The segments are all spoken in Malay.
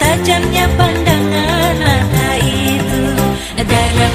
tajamnya pandangan mata itu Darah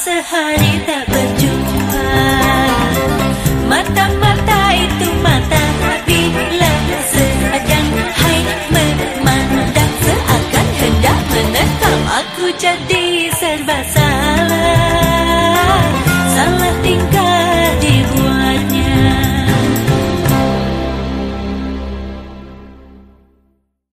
sehari tak berjumpa Mata-mata Aku jadi